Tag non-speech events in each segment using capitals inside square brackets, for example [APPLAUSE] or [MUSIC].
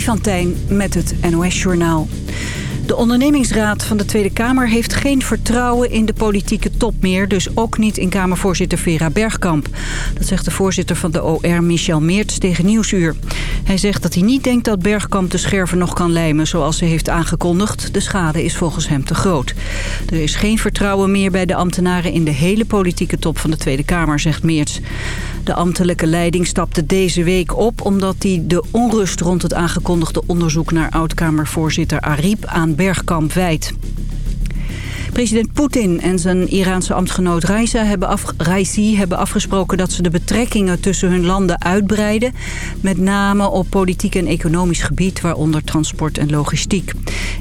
Freddy met het NOS-journaal. De ondernemingsraad van de Tweede Kamer heeft geen vertrouwen in de politieke top meer. Dus ook niet in Kamervoorzitter Vera Bergkamp. Dat zegt de voorzitter van de OR Michel Meerts tegen Nieuwsuur. Hij zegt dat hij niet denkt dat Bergkamp de scherven nog kan lijmen zoals ze heeft aangekondigd. De schade is volgens hem te groot. Er is geen vertrouwen meer bij de ambtenaren in de hele politieke top van de Tweede Kamer, zegt Meerts. De ambtelijke leiding stapte deze week op omdat hij de onrust rond het aangekondigde onderzoek naar oud-Kamervoorzitter Ariep aan Bergkamp wijt. President Poetin en zijn Iraanse ambtgenoot Raisi hebben, hebben afgesproken dat ze de betrekkingen tussen hun landen uitbreiden. Met name op politiek en economisch gebied, waaronder transport en logistiek.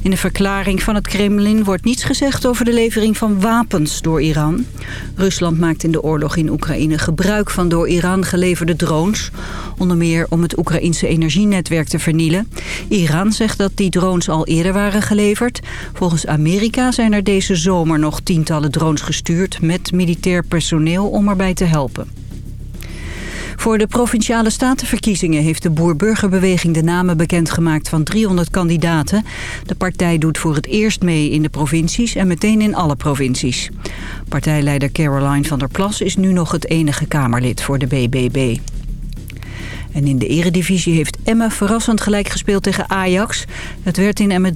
In de verklaring van het Kremlin wordt niets gezegd over de levering van wapens door Iran. Rusland maakt in de oorlog in Oekraïne gebruik van door Iran geleverde drones. Onder meer om het Oekraïnse energienetwerk te vernielen. Iran zegt dat die drones al eerder waren geleverd. Volgens Amerika zijn er deze zomer nog tientallen drones gestuurd met militair personeel om erbij te helpen. Voor de Provinciale Statenverkiezingen heeft de Boer-Burgerbeweging de namen bekendgemaakt van 300 kandidaten. De partij doet voor het eerst mee in de provincies en meteen in alle provincies. Partijleider Caroline van der Plas is nu nog het enige Kamerlid voor de BBB. En in de eredivisie heeft Emmen verrassend gelijk gespeeld tegen Ajax. Het werd in Emmen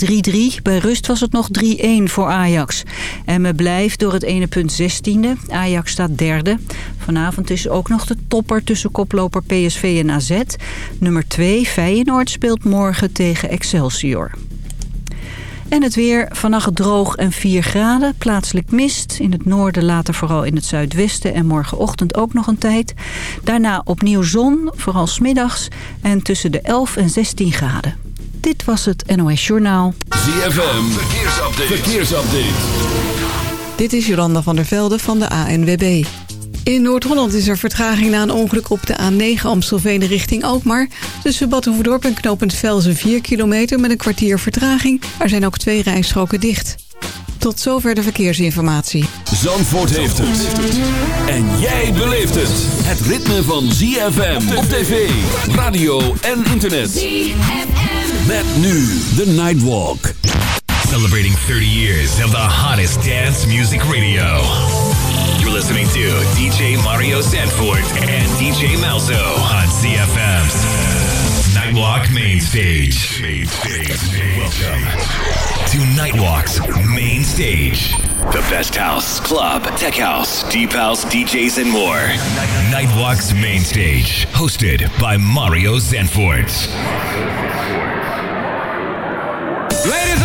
3-3. Bij rust was het nog 3-1 voor Ajax. Emmen blijft door het ene punt 16e. Ajax staat derde. Vanavond is ook nog de topper tussen koploper PSV en AZ. Nummer 2 Feyenoord speelt morgen tegen Excelsior. En het weer, vannacht droog en 4 graden, plaatselijk mist. In het noorden later vooral in het zuidwesten en morgenochtend ook nog een tijd. Daarna opnieuw zon, vooral smiddags en tussen de 11 en 16 graden. Dit was het NOS Journaal. ZFM, verkeersupdate. verkeersupdate. Dit is Jolanda van der Velde van de ANWB. In Noord-Holland is er vertraging na een ongeluk op de A9 Amstelveen richting Alkmaar. Tussen Bad Hoefdorp en knooppunt Velzen 4 kilometer met een kwartier vertraging. Er zijn ook twee rijstroken dicht. Tot zover de verkeersinformatie. Zandvoort heeft het. En jij beleeft het. Het ritme van ZFM op tv, radio en internet. ZFM. Met nu de Nightwalk. Celebrating 30 years of the hottest dance music radio. Listening to DJ Mario Sanford and DJ Malzo on CFM's Nightwalk Main Stage. Main stage. Welcome to Nightwalk's Main Stage. The best house, club, tech house, deep house, DJs, and more. Nightwalk's Main Stage, hosted by Mario Sanford. Ladies.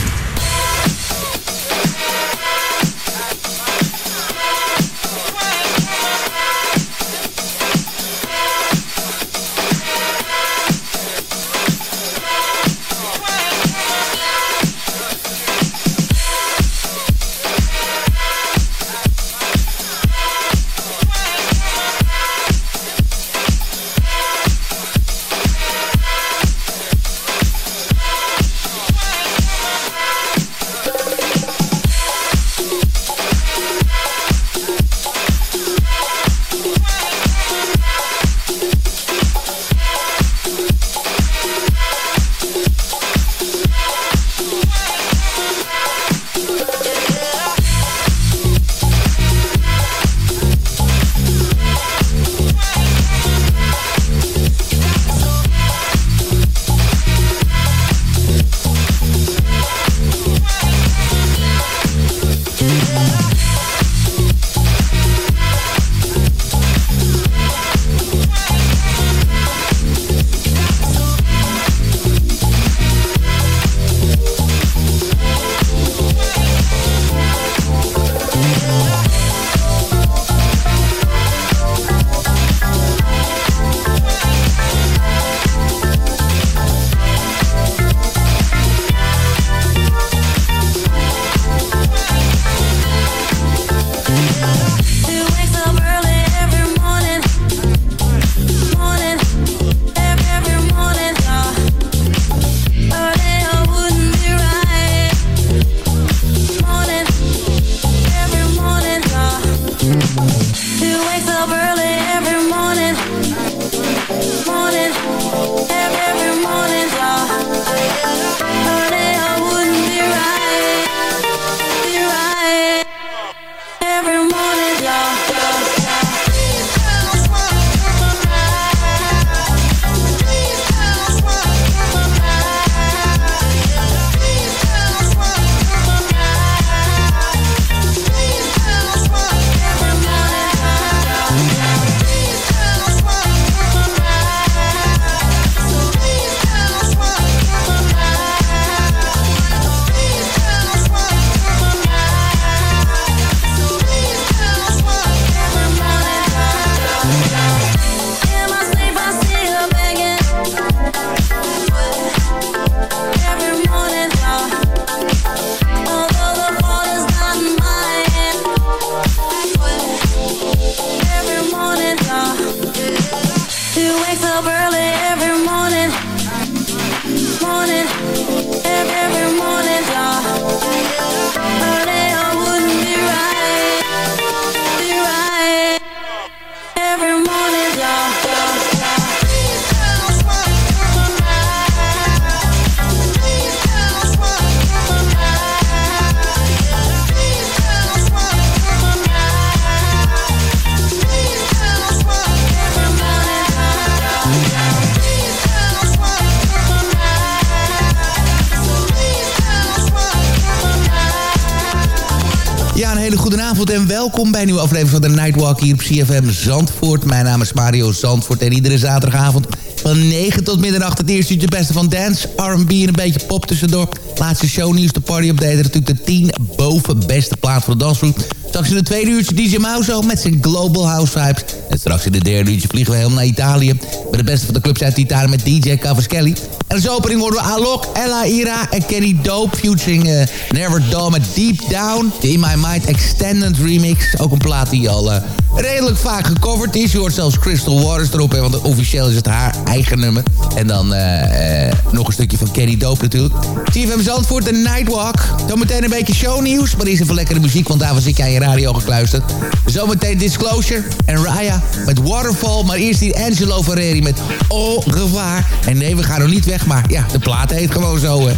En welkom bij een nieuwe aflevering van de Nightwalk hier op CFM Zandvoort. Mijn naam is Mario Zandvoort en iedere zaterdagavond van 9 tot middernacht het eerste uurtje beste van dance, R&B en een beetje pop tussendoor. Laatste shownieuws, de party update, natuurlijk de 10 boven beste plaat voor de dansgroep. Straks in het tweede uurtje DJ Mauzo met zijn Global House Vibes. En straks in het derde uurtje vliegen we helemaal naar Italië. Met de beste van de clubs uit Italië met DJ Cavaschelli. En als opening worden we Alok, Ella Ira en Kenny Dope... featuring uh, Never met Deep Down. De In My Mind Extended Remix. Ook een plaat die al uh, redelijk vaak gecoverd is. Je hoort zelfs Crystal Waters erop, hè, want officieel is het haar eigen nummer. En dan uh, nog een stukje van Kenny Dope natuurlijk. Zandvoort, de Nightwalk. Zometeen een beetje shownieuws, maar eerst even lekkere muziek... want daarvoor zit jij aan je radio gekluisterd. Zometeen Disclosure en Raya met Waterfall. Maar eerst die Angelo Ferreri met Au revoir. En nee, we gaan nog niet weg maar ja, de plaat heet gewoon zo. Hè.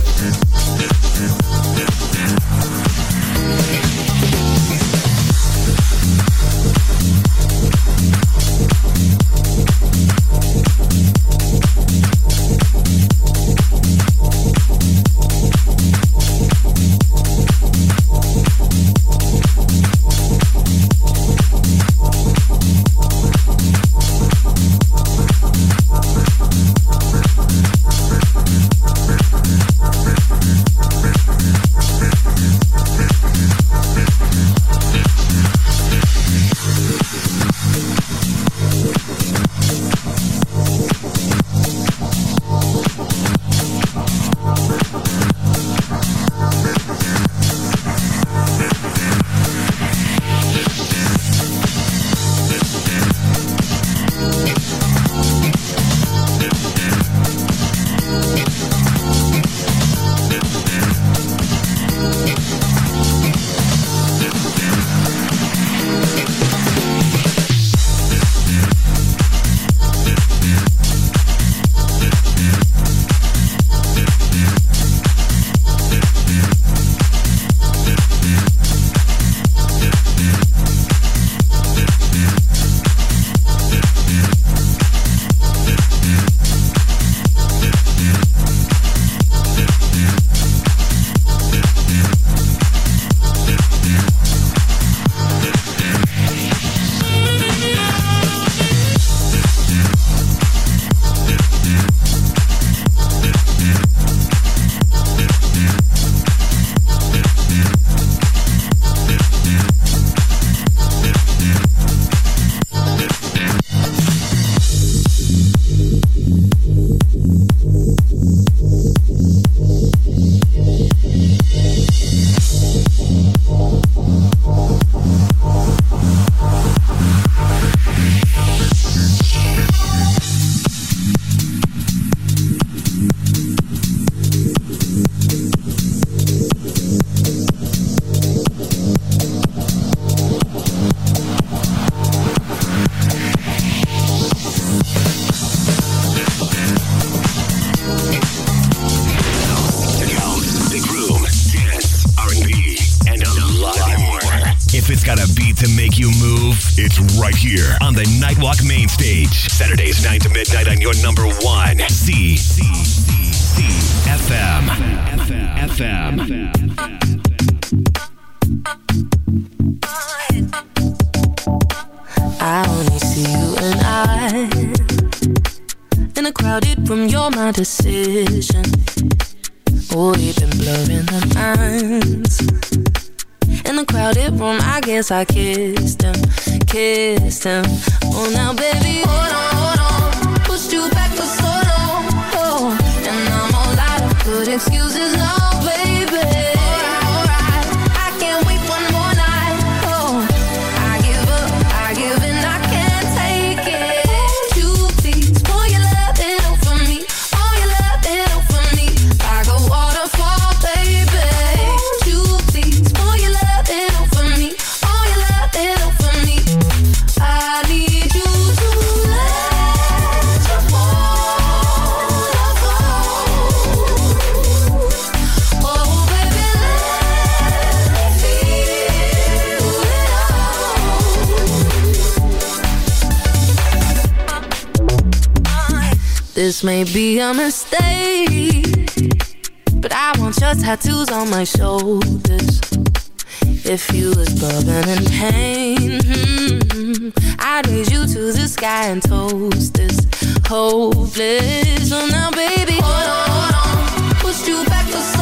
stage. Saturdays 9 to midnight on your number one. C. C. C. C. FM. FM. I only see you and I In a crowded room, you're my decision Oh, you've been blurring the lines kissed him, kissed him. Oh, now, baby, hold on, hold on. Pushed you back for so long. Oh, and I'm all out of good excuses now. This may be a mistake, but I want your tattoos on my shoulders. If you was bugging in pain, hmm, I'd raise you to the sky and toast this hopeless. So now, baby, hold on, hold on, pushed you back for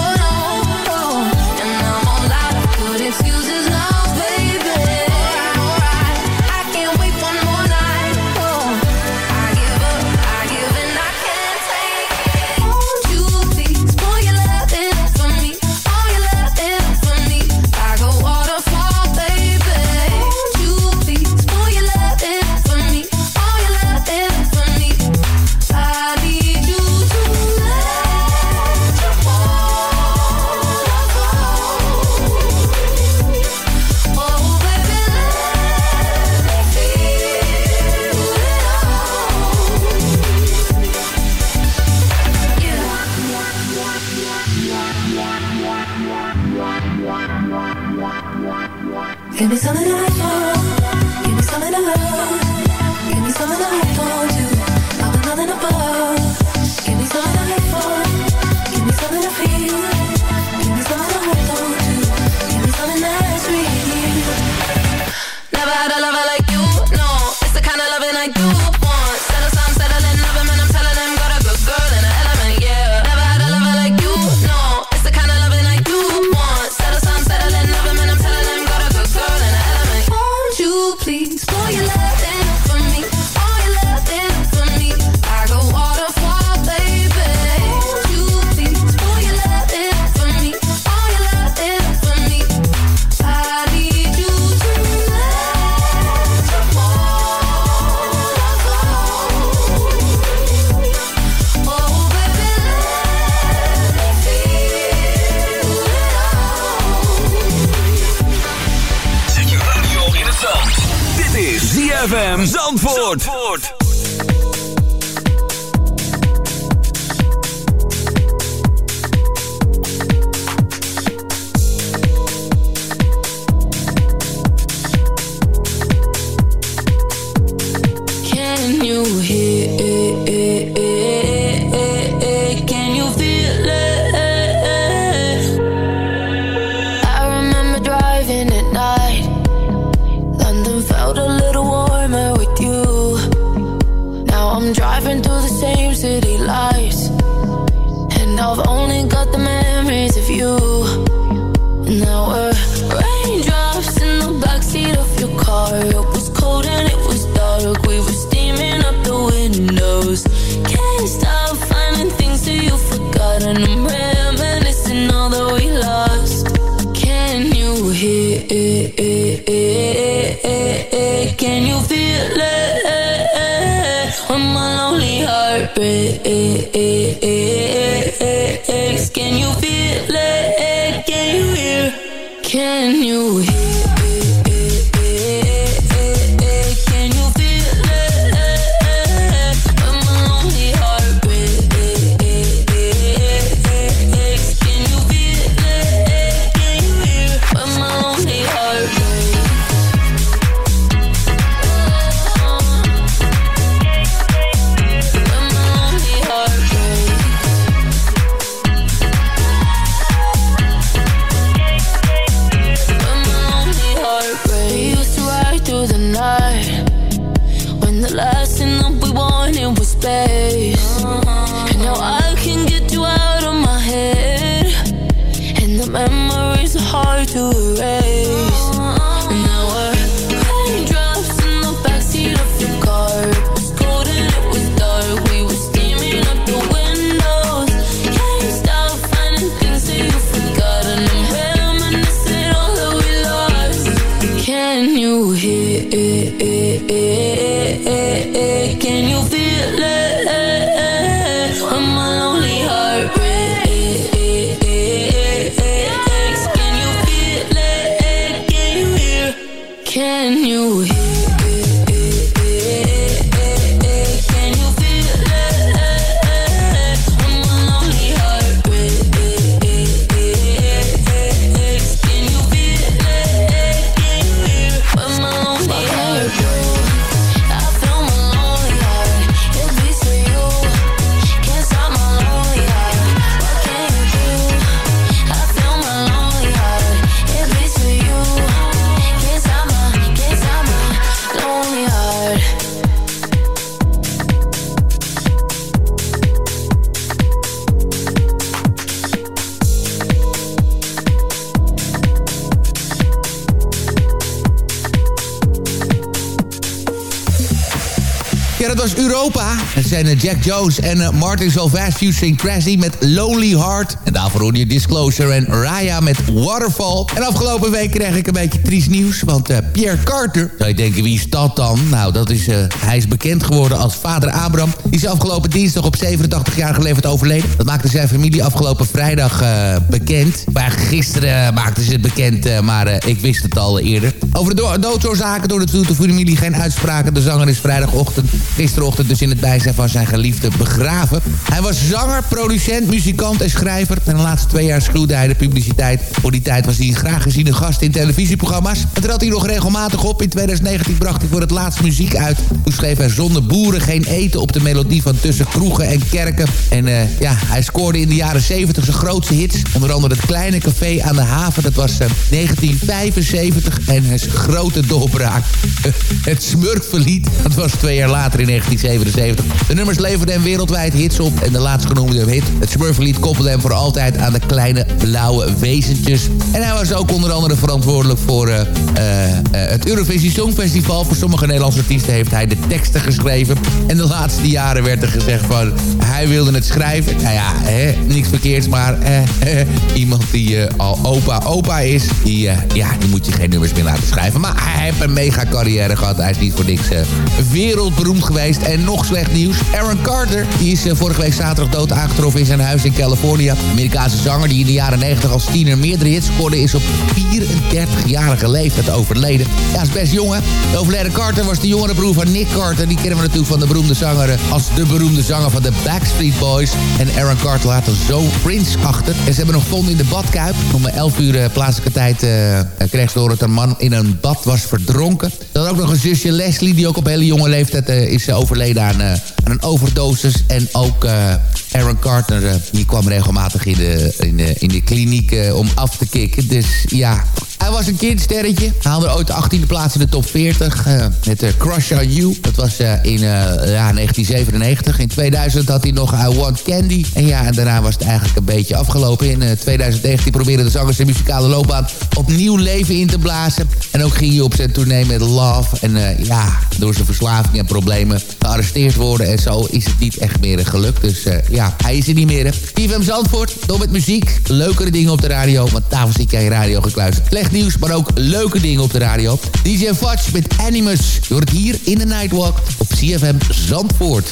eh, eh, eh, eh. eh, eh. it it it Jack Jones en eh, Martin Solveig featuring Crazy met Lonely Heart. En daarvoor hoorde je Disclosure en Raya met Waterfall. En afgelopen week kreeg ik een beetje triest nieuws. Want uh, Pierre Carter, zou je denken wie is dat dan? Nou, dat is, uh, hij is bekend geworden als vader Abraham. Die is afgelopen dinsdag op 87 jaar geleverd overleden. Dat maakte zijn familie afgelopen vrijdag uh, bekend. Maar gisteren maakten ze het bekend, maar ik wist het al eerder. Over de doodsoorzaken door de familie geen uitspraken. De zanger is vrijdagochtend, gisterochtend dus in het bijzijn van zijn geliefde begraven. Hij was zanger, producent, muzikant en schrijver. En de laatste twee jaar schroeide hij de publiciteit. Voor die tijd was hij een graag geziene gast in televisieprogramma's. En trad hij nog regelmatig op. In 2019 bracht hij voor het laatst muziek uit. Toen schreef hij zonder boeren geen eten op de melodie van tussen kroegen en kerken. En uh, ja, hij scoorde in de jaren 70 zijn grootste hits. Onder andere het kleine café aan de haven. Dat was uh, 1975. En zijn grote doorbraak. [LAUGHS] het Smurfverlied. Dat was twee jaar later in 1977. De nummers leverden hem wereldwijd hits op. En de laatst genoemde hit, het Smurfverlied, koppelde hem voor altijd aan de kleine blauwe wezentjes. En hij was ook onder andere verantwoordelijk voor uh, uh, het Eurovisie Songfestival. Voor sommige Nederlandse artiesten heeft hij de teksten geschreven. En de laatste jaren werd er gezegd van... hij wilde het schrijven. Nou ja, hè, niks verkeerds, maar eh, [LAUGHS] iemand die al opa opa is... Die, ja, die moet je geen nummers meer laten schrijven. Maar hij heeft een mega carrière gehad. Hij is niet voor niks wereldberoemd geweest. En nog slecht nieuws. Carter, die is vorige week zaterdag dood aangetroffen in zijn huis in Californië. Amerikaanse zanger die in de jaren 90 als tiener meerdere hits scoorde... is op 34-jarige leeftijd overleden. Ja, is best jong, hè? De overleden Carter was de jongere broer van Nick Carter. Die kennen we natuurlijk van de beroemde zanger... Eh, als de beroemde zanger van de Backstreet Boys. En Aaron Carter laat er zo Prince achter. En ze hebben nog gevonden in de badkuip. Om 11 uur uh, plaatselijke tijd uh, kreeg ze door dat een man in een bad was verdronken. Er ook nog een zusje Leslie, die ook op hele jonge leeftijd is overleden aan, aan een overdosis. En ook Aaron Carter, die kwam regelmatig in de, in de, in de kliniek om af te kicken. Dus ja, hij was een kindsterretje. Haalde ooit de 18e plaats in de top 40. Uh, met Crush on You. Dat was in ja, 1997. In 2000 had hij nog I Want Candy. En ja, en daarna was het eigenlijk een beetje afgelopen. In 2019 probeerde de zanger zijn muzikale loopbaan opnieuw leven in te blazen. En ook ging hij op zijn tournee met Love. En ja, door zijn verslaving en problemen gearresteerd worden. En zo is het niet echt meer gelukt. Dus ja, hij is er niet meer. TVM Zandvoort, door met muziek. Leukere dingen op de radio. Want daarvoor ik je radio gekluisterd. Slecht nieuws, maar ook leuke dingen op de radio. DJ Fudge met Animus. Hoort het hier in de Nightwalk op CFM Zandvoort.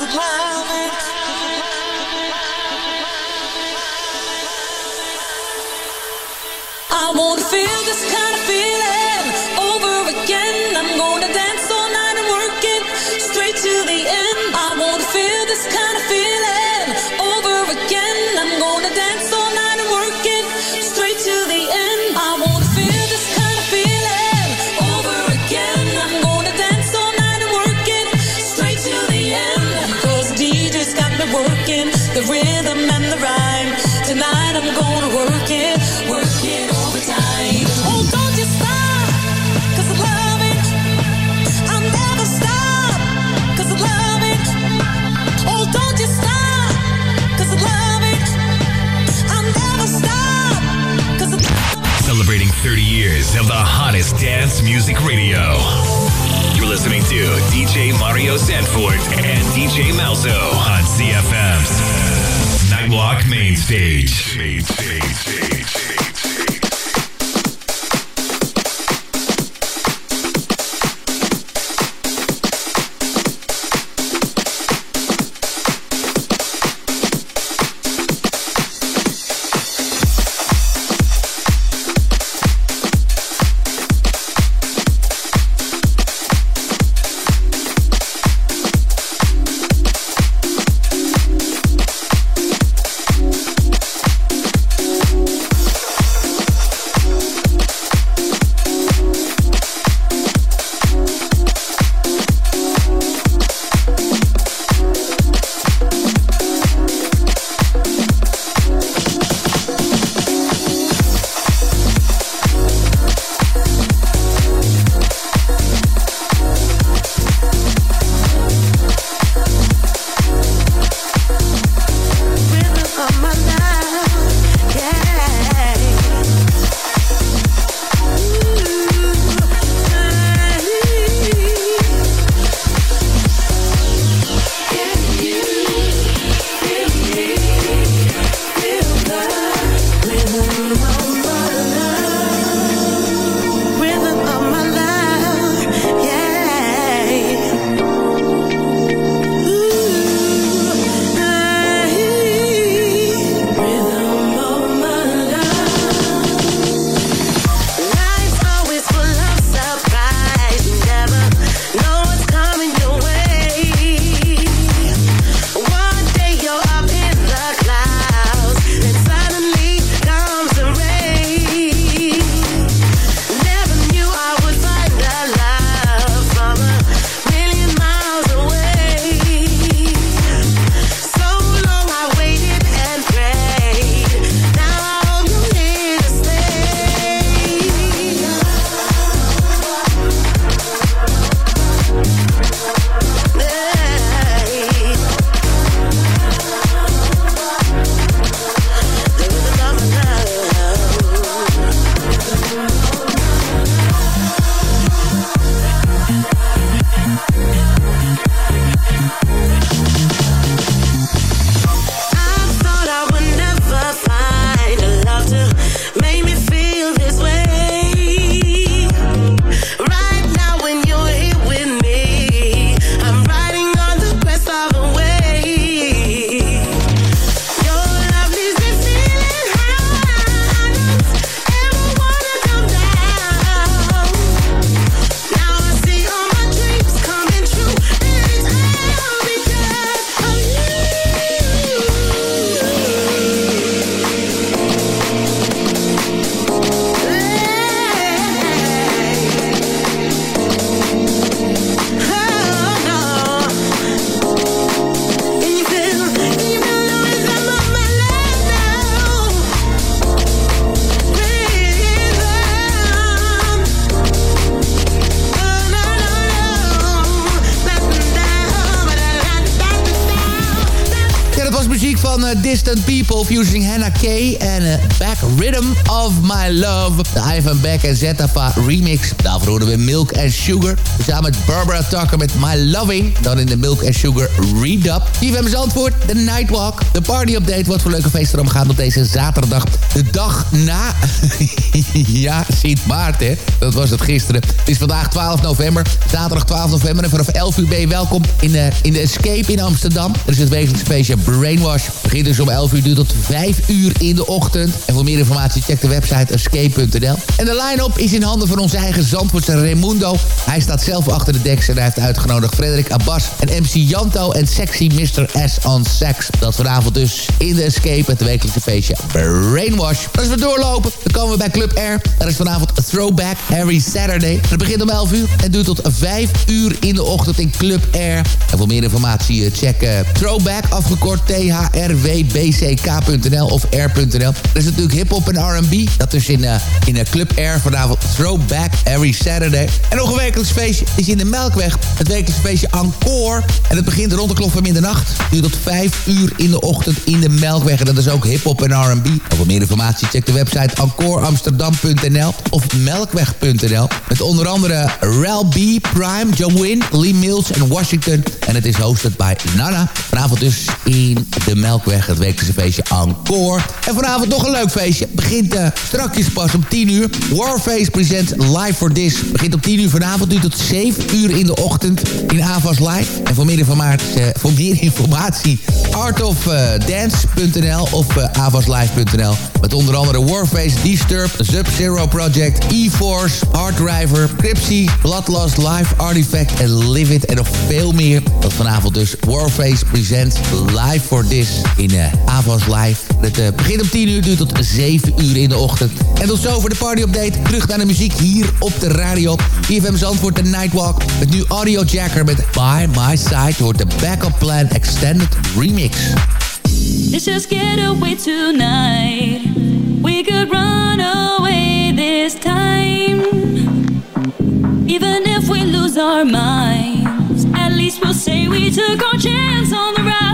life a mine. to DJ Mario Sanford and DJ Malzo on CFM's Nightwalk Main Stage. Main Stage. People, fusing Hannah K. En uh, Rhythm of My Love. De Ivan Beck en Zetafa remix. Daarvoor horen we Milk and Sugar. Samen met Barbara Tucker met My Loving. Dan in de Milk and Sugar redub. TVM's antwoord, de Nightwalk. De party update. Wat voor leuke feesten er omgaan op deze zaterdag. De dag na... [LAUGHS] ja, Sint Maarten. Dat was het gisteren. Het is vandaag 12 november. Zaterdag 12 november. En vanaf 11 uur ben je welkom in de, in de Escape in Amsterdam. Er is het wekelijkse feestje Brainwash. Begint dus om 11 uur, duurt tot 5 uur in de ochtend. En voor meer informatie check de website escape.nl. En de line-up is in handen van onze eigen Zandvoortse Raimundo. Hij staat zelf achter de deks en hij heeft uitgenodigd Frederik Abbas en MC Janto en Sexy Mr. S on Sex. Dat vanavond dus in de Escape, het wekelijkse feestje Brainwash. Als we doorlopen, dan komen we bij Club Air. Dat is vanavond Throwback Every Saturday. Het begint om 11 uur en duurt tot 5 uur in de ochtend in Club Air. En voor meer informatie eh, check uh, Throwback, afgekort thrwbck.nl of air.nl. Er is natuurlijk hip-hop en R&B. Dat is in, uh, in Club Air vanavond Throwback Every Saturday. En nog een wekelijks feestje is in de Melkweg. Het wekelijks feestje Encore. En het begint rond de klok van middernacht. Duurt tot 5 uur in de ochtend in de Melkweg. En dat is ook hip-hop en R&B. voor meer informatie check de website encoreamsterdam.nl of melkweg.nl. Met onder andere Rel Prime, John Wynn, Lee Mills en Washington. En het is hosted bij Nana. Vanavond dus in de Melkweg, het wekelijkse feestje Encore. En vanavond nog een leuk feestje. Begint uh, strakjes pas om 10 uur. Warface presents Live for This. Begint om 10 uur vanavond, duurt tot 7 uur in de ochtend in Avas Live. En voor meer informatie, uh, voor meer informatie artofdance.nl of uh, avaslive.nl. Met onder andere Warface, Disturb, Sub-Zero Project, E-Force, Hard Driver, Cripsy, Bloodlust, Live Artifact en Live It en nog veel meer. Dat vanavond dus Warface presents Live for This in Avas Live. Het begint om 10 uur, duurt tot 7 uur in de ochtend. En tot zover de party update. Terug naar de muziek hier op de radio. IFM Zandvoort, de Nightwalk. Met nu Audio Jacker met By My Side. Wordt de Backup Plan Extended Remix. Let's just get away tonight. We could run away this time. Even if we lose our minds, at least we'll say we took our chance on the ride.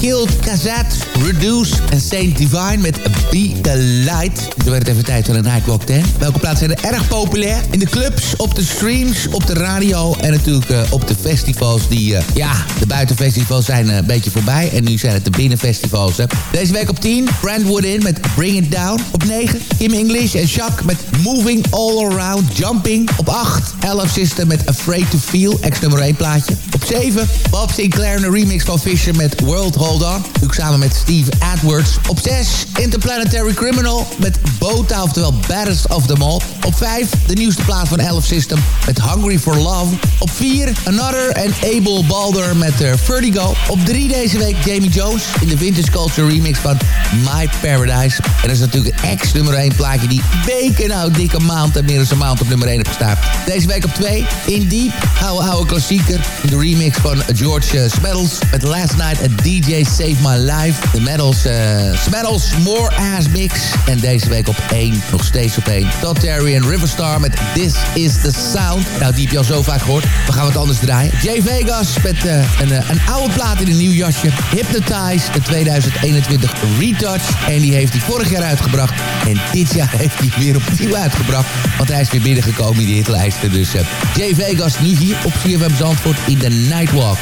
Killed Cassette, Saint Divine met Be The Light. Zo werd even tijd voor een Nightwalk 10. Welke plaatsen zijn er erg populair? In de clubs, op de streams, op de radio en natuurlijk uh, op de festivals. Die, uh, ja, de buitenfestivals zijn een beetje voorbij. En nu zijn het de binnenfestivals. Hè. Deze week op 10, Brandwood in met Bring It Down. Op 9, Kim English en Jacques met Moving All Around Jumping. Op 8, 11 System met Afraid To Feel, ex nummer 1 plaatje. Op 7, Bob Sinclair een remix van Fisher met World Hold On. Natuurlijk samen met Steve Edwards. Op 6, Interplanetary Criminal met Bota, oftewel Baddest of Them All. Op 5, de nieuwste plaat van Elf System met Hungry For Love. Op 4, Another en Abel Balder met uh, Vertigo. Op 3 deze week Jamie Jones in de Vintage Culture remix van My Paradise. En dat is natuurlijk een ex nummer 1 plaatje die weken nou dikke maand en meer dan een maand op nummer 1 heeft gestaan. Deze week op 2, In Deep, oude oude klassieker. De remix van George uh, met Last Night a DJ Save My Life. De Medals, uh, Smeddles More Ass Mix. En deze week op 1, nog steeds op 1. Todd Terry en Riverstar met This Is The Sound. Nou, die heb je al zo vaak gehoord. We gaan wat anders draaien. Jay Vegas met uh, een, uh, een oude plaat in een nieuw jasje. Hypnotize, de 2021 Retouch. En die heeft hij vorig jaar uitgebracht. En dit jaar [LAUGHS] heeft hij weer opnieuw uitgebracht. Want hij is weer binnengekomen in die hitlijsten. Dus uh, Jay Vegas nu hier op CFM Zandvoort in de Nightwalk.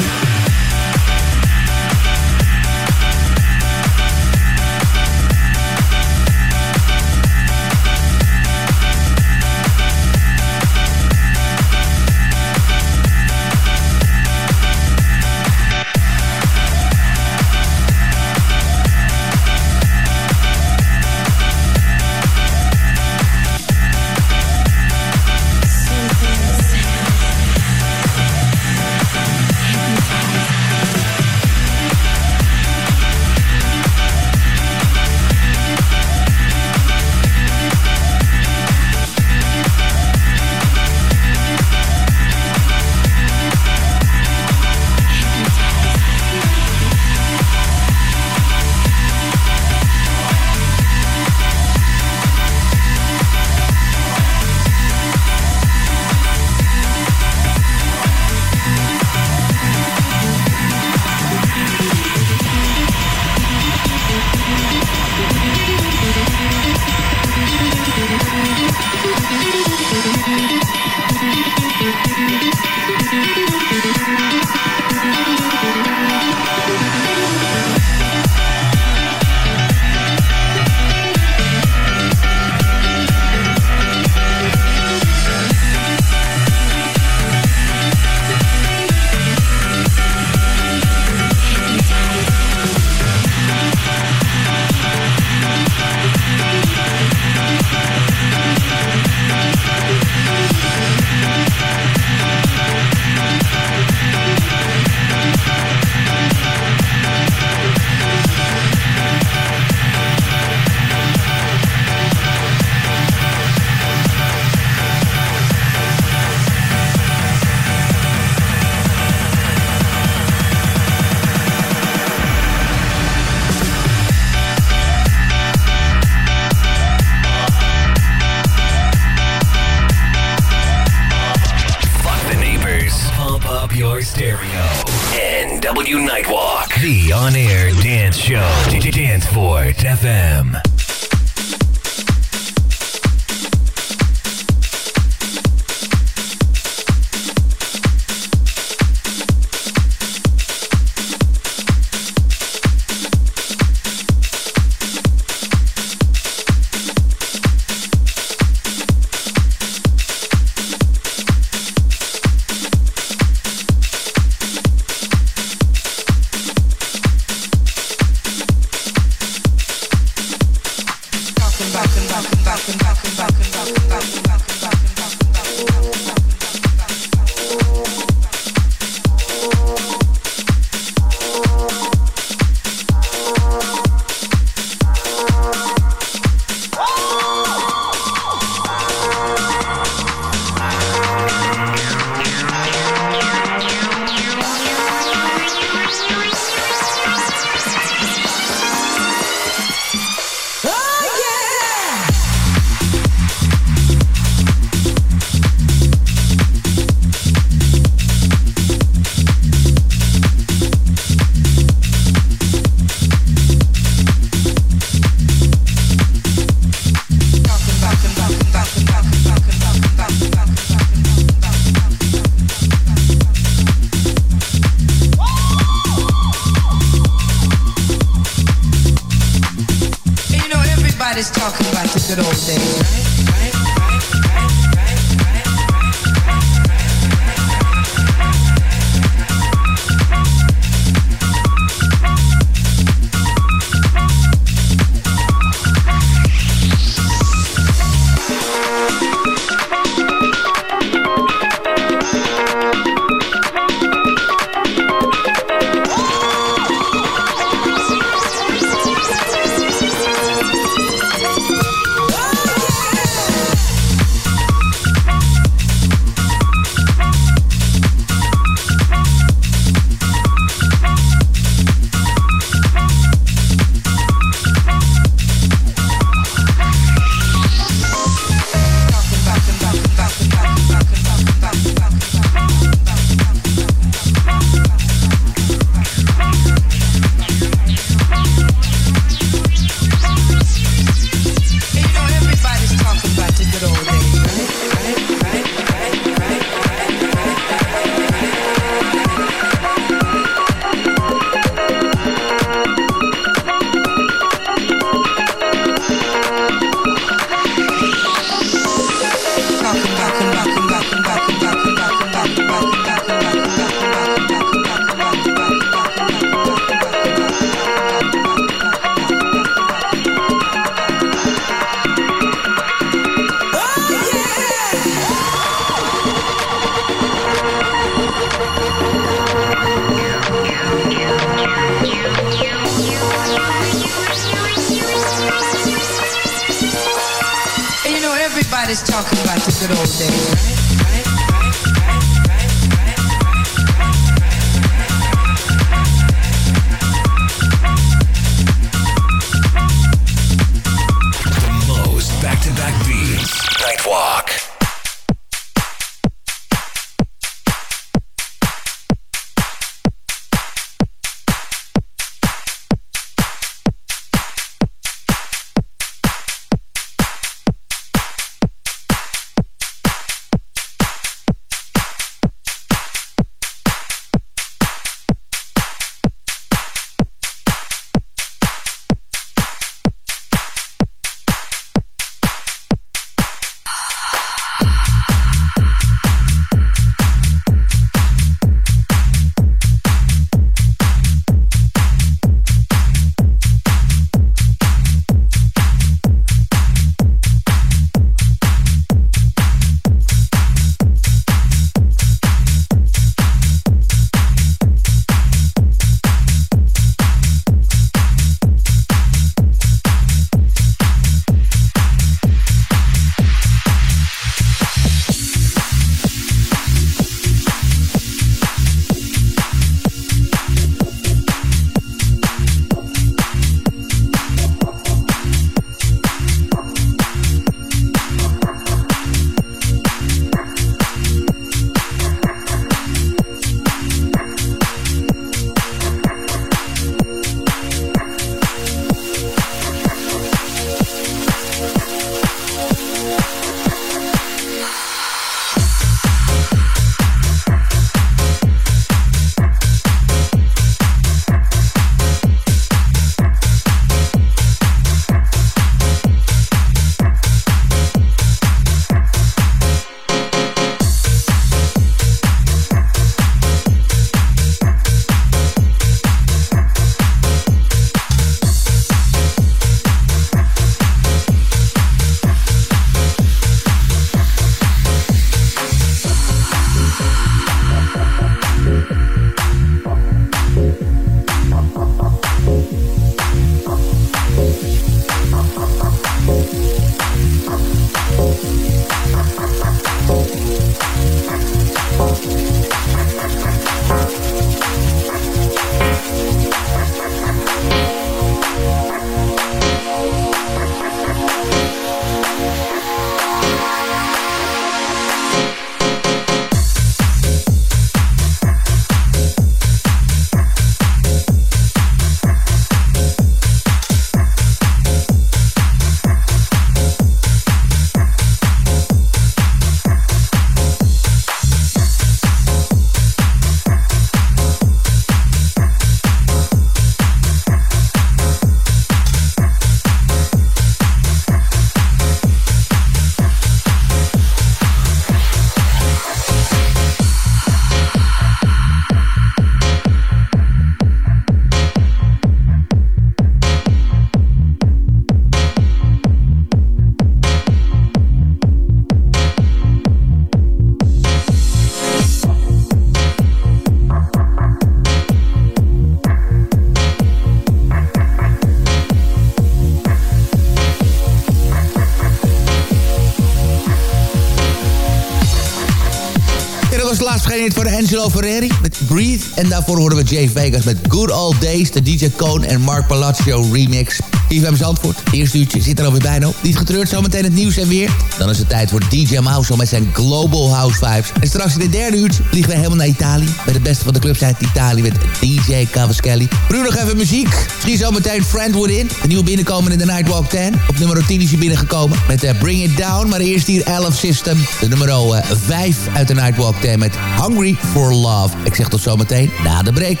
Angelo Ferreri met Breathe. En daarvoor horen we Jay Vegas met Good Old Days. De DJ Cone en Mark Palazzo remix. IFM Zandvoort. Eerste uurtje zit er alweer bijna op. Niet getreurd, zometeen het nieuws en weer. Dan is het tijd voor DJ Mouse met zijn Global House Vibes. En straks in het derde uurtje vliegen we helemaal naar Italië. Bij de beste van de clubs Italië met DJ Cavaschelli. Nu nog even muziek. Misschien zometeen Friendwood in. De nieuwe binnenkomen in de Nightwalk 10. Op nummer 10 is hij binnengekomen met uh, Bring It Down. Maar eerst hier Elf System. De nummer uh, 5 uit de Nightwalk 10 met Hungry for Love. Ik zeg tot zometeen na de break.